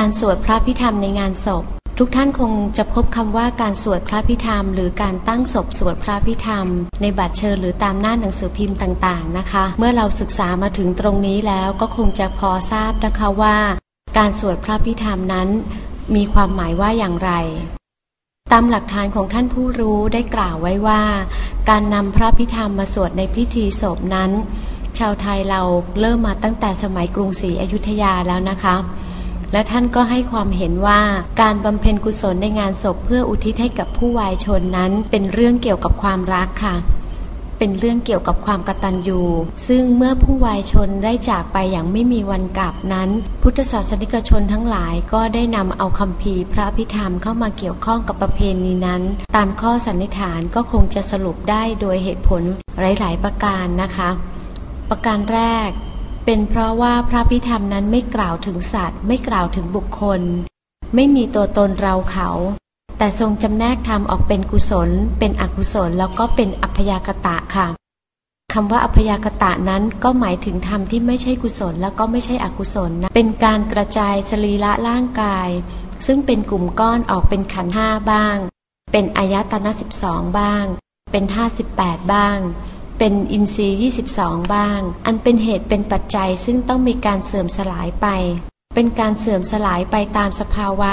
การสวดพระพิธรรมในงานศพ ทุกท่านคงจะพบคำว่าการสวดพระพิธรรม หรือการตั้งศพสวดพระพิธรรม ในบัตรเชิญหรือตามหน้าหนังสือพิมพ์ต่างๆนะคะ เมื่อเราศึกษามาถึงตรงนี้แล้วก็คงจะพอทราบนะคะว่า การสวดพระพิธรรมนั้น มีความหมายว่าอย่างไรตามหลักฐานของท่านผู้รู้ได้กล่าวไว้ว่า การนำพระพิธรรมมาสวดในพิธีศพนั้น ชาวไทยเราเริ่มมาตั้งแต่สมัยกรุงศรีอยุธยาแล้วนะคะ และท่านก็ให้ความเห็นว่าการบำเพ็ญกุศลในงานศพเพื่ออุทิศให้กับผู้วายชนนั้น เป็นเรื่องเกี่ยวกับความรักค่ะเป็นเรื่องเกี่ยวกับความกตัญญูซึ่งเมื่อผู้วายชนได้จากไปอย่างไม่มีวันกลับนั้น พุทธศาสนิกชนทั้งหลายก็ได้นำเอาคำพีพระพิธรรมเข้ามาเกี่ยวข้องกับประเพณีนั้น ตามข้อสันนิษฐานก็คงจะสรุปได้โดยเหตุผลหลาย ๆ ประการนะคะ ประการแรก เป็นเพราะว่าพระพิธรรมนั้นไม่กล่าวถึงสัตว์ ไม่กล่าวถึงบุคคล ไม่มีตัวตนเราเขา แต่ทรงจำแนกธรรมออกเป็นกุศล เป็นอกุศลแล้วก็เป็นอัพยากตะค่ะคำว่าอัพยากตะนั้นก็หมายถึงธรรมที่ไม่ใช่กุศลแล้วก็ไม่ใช่อกุศลนะเป็นการกระจายสรีระร่างกาย ซึ่งเป็นกลุ่มก้อนออกเป็นขันห้าบ้าง เป็นอายตนะสิบสองบ้าง เป็นห้าสิบแปดบ้าง เป็นอินทรีย์ 22 บ้าง อันเป็นเหตุเป็นปัจจัยซึ่งต้องมีการเสื่อมสลายไป เป็นการเสื่อมสลายไปตามสภาวะ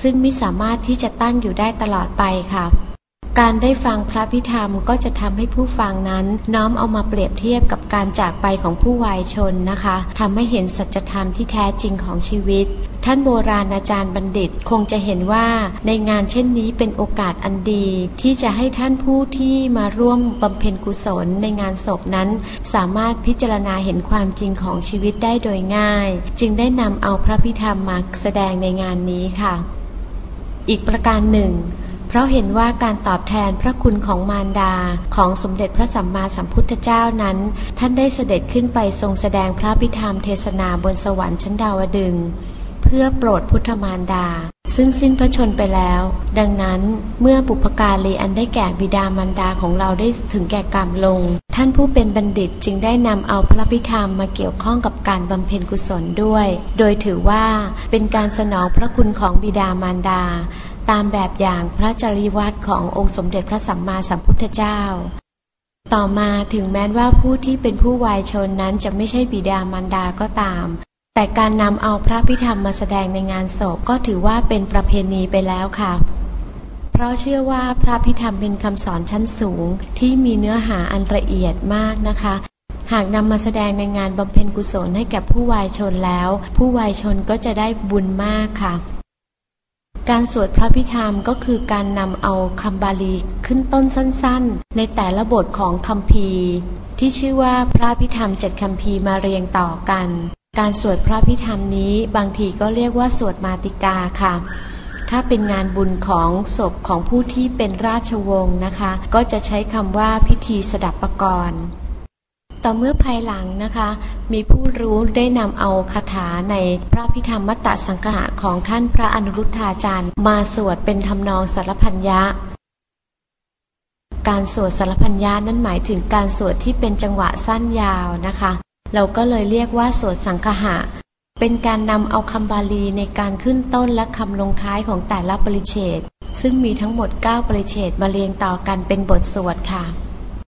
ซึ่งไม่สามารถที่จะตั้งอยู่ได้ตลอดไปค่ะการได้ฟังพระพิธรรมก็จะทำให้ผู้ฟังนั้นน้อมเอามาเปรียบเทียบกับการจากไปของผู้วายชนนะคะทำให้เห็นสัจธรรมที่แท้จริงของชีวิต ท่านโบราณอาจารย์บัณฑิตคงจะเห็นว่าในงานเช่นนี้เป็นโอกาสอันดี ที่จะให้ท่านผู้ที่มาร่วมบำเพ็ญกุศลในงานศพนั้น สามารถพิจารณาเห็นความจริงของชีวิตได้โดยง่าย จึงได้นำเอาพระพิธรรมมาแสดงในงานนี้ค่ะ อีกประการหนึ่งเพราะเห็นว่าการตอบแทนพระคุณของมารดาของสมเด็จพระสัมมาสัมพุทธเจ้านั้น ท่านได้เสด็จขึ้นไปทรงแสดงพระพิธรรมเทศนาบนสวรรค์ชั้นดาวดึงส์ เพื่อโปรดพุทธมารดา ซึ่งสิ้นพระชนไปแล้ว ดังนั้นเมื่อบุพการีอันได้แก่บิดามารดาของเราได้ถึงแก่กรรมลง ท่านผู้เป็นบัณฑิตจึงได้นำเอาพระพิธรรมมาเกี่ยวข้องกับการบำเพ็ญกุศลด้วย โดยถือว่าเป็นการสนองพระคุณของบิดามารดา ตามแบบอย่างพระจริยวัตรขององค์สมเด็จพระสัมมาสัมพุทธเจ้าต่อมาถึงแม้ว่าผู้ที่เป็นผู้วายชนนั้นจะไม่ใช่บิดามารดาก็ตาม แต่การนำเอาพระพิธรรมมาแสดงในงานศพก็ถือว่าเป็นประเพณีไปแล้วค่ะ เพราะเชื่อว่าพระพิธรรมเป็นคำสอนชั้นสูงที่มีเนื้อหาอันละเอียดมากนะคะ หากนำมาแสดงในงานบำเพ็ญกุศลให้แก่ผู้วายชนแล้ว ผู้วายชนก็จะได้บุญมากค่ะ การสวดพระพิธรรมก็คือการนำเอาคำบาลีขึ้นต้นสั้นๆ ในแต่ละบทของคำพีที่ชื่อว่าพระพิธรรมเจ็ดคำพีมาเรียงต่อกัน การสวดพระพิธรรมนี้บางทีก็เรียกว่าสวดมาติกาค่ะ ถ้าเป็นงานบุญของศพของผู้ที่เป็นราชวงศ์นะคะ ก็จะใช้คำว่าพิธีสดับประกรณ์ต่อเมื่อภายหลังนะคะ มีผู้รู้ได้นำเอาคาถาในพระพิธรรมมัตตสังฆะของท่านพระอนุรุทธาจารย์ มาสวดเป็นทำนองสารพันยะ การสวดสารพันยะนั้นหมายถึงการสวดที่เป็นจังหวะสั้นยาวนะคะ เราก็เลยเรียกว่าสวดสังฆะเป็นการนำเอาคำบาลีในการขึ้นต้นและคำลงท้ายของแต่ละปริเชตซึ่งมีทั้งหมด 9 ปริเชตมาเรียงต่อกันเป็นบทสวดค่ะ